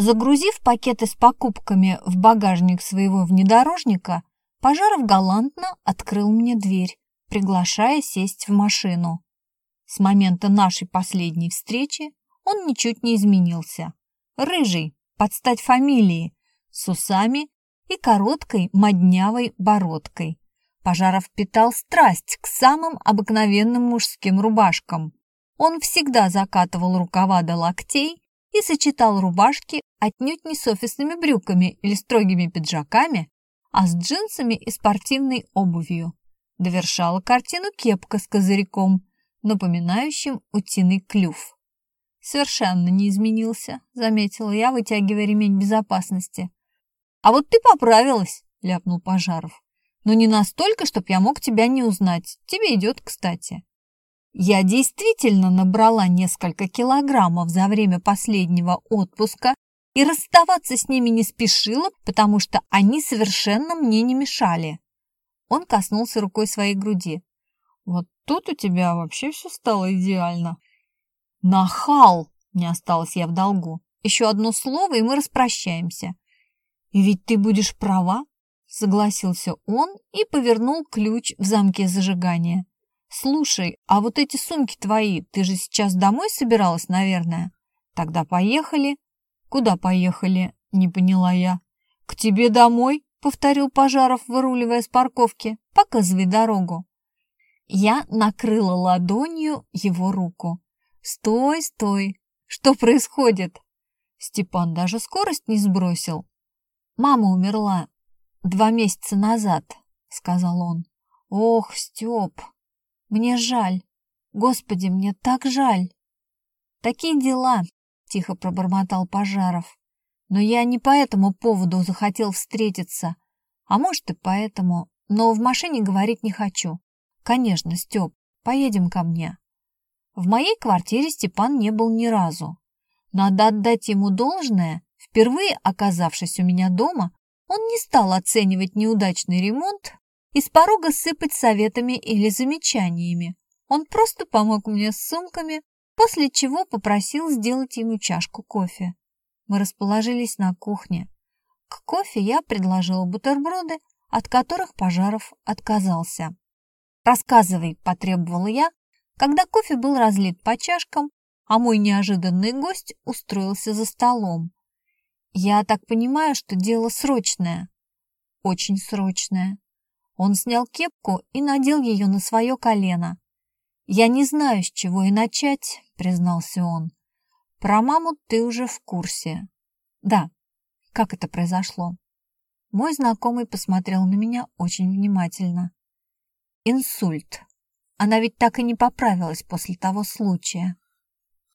Загрузив пакеты с покупками в багажник своего внедорожника, Пожаров галантно открыл мне дверь, приглашая сесть в машину. С момента нашей последней встречи он ничуть не изменился. Рыжий, под стать фамилии, с усами и короткой моднявой бородкой. Пожаров питал страсть к самым обыкновенным мужским рубашкам. Он всегда закатывал рукава до локтей и сочетал рубашки отнюдь не с офисными брюками или строгими пиджаками, а с джинсами и спортивной обувью. Довершала картину кепка с козырьком, напоминающим утиный клюв. «Совершенно не изменился», — заметила я, вытягивая ремень безопасности. «А вот ты поправилась», — ляпнул Пожаров. «Но не настолько, чтоб я мог тебя не узнать. Тебе идет, кстати». Я действительно набрала несколько килограммов за время последнего отпуска и расставаться с ними не спешила, потому что они совершенно мне не мешали. Он коснулся рукой своей груди. «Вот тут у тебя вообще все стало идеально». «Нахал!» — не осталась я в долгу. «Еще одно слово, и мы распрощаемся». «И ведь ты будешь права», — согласился он и повернул ключ в замке зажигания. «Слушай, а вот эти сумки твои, ты же сейчас домой собиралась, наверное? Тогда поехали». «Куда поехали?» — не поняла я. «К тебе домой», — повторил Пожаров, выруливая с парковки. «Показывай дорогу». Я накрыла ладонью его руку. «Стой, стой! Что происходит?» Степан даже скорость не сбросил. «Мама умерла два месяца назад», — сказал он. «Ох, Степ, мне жаль. Господи, мне так жаль. Такие дела, тихо пробормотал Пожаров. Но я не по этому поводу захотел встретиться. А может и поэтому, но в машине говорить не хочу. Конечно, Степ, поедем ко мне. В моей квартире Степан не был ни разу. Надо отдать ему должное. Впервые оказавшись у меня дома, он не стал оценивать неудачный ремонт и с порога сыпать советами или замечаниями. Он просто помог мне с сумками, после чего попросил сделать ему чашку кофе. Мы расположились на кухне. К кофе я предложила бутерброды, от которых Пожаров отказался. «Рассказывай», — потребовала я, когда кофе был разлит по чашкам, а мой неожиданный гость устроился за столом. «Я так понимаю, что дело срочное». «Очень срочное». Он снял кепку и надел ее на свое колено. «Я не знаю, с чего и начать», — признался он. «Про маму ты уже в курсе». «Да». «Как это произошло?» Мой знакомый посмотрел на меня очень внимательно. «Инсульт. Она ведь так и не поправилась после того случая».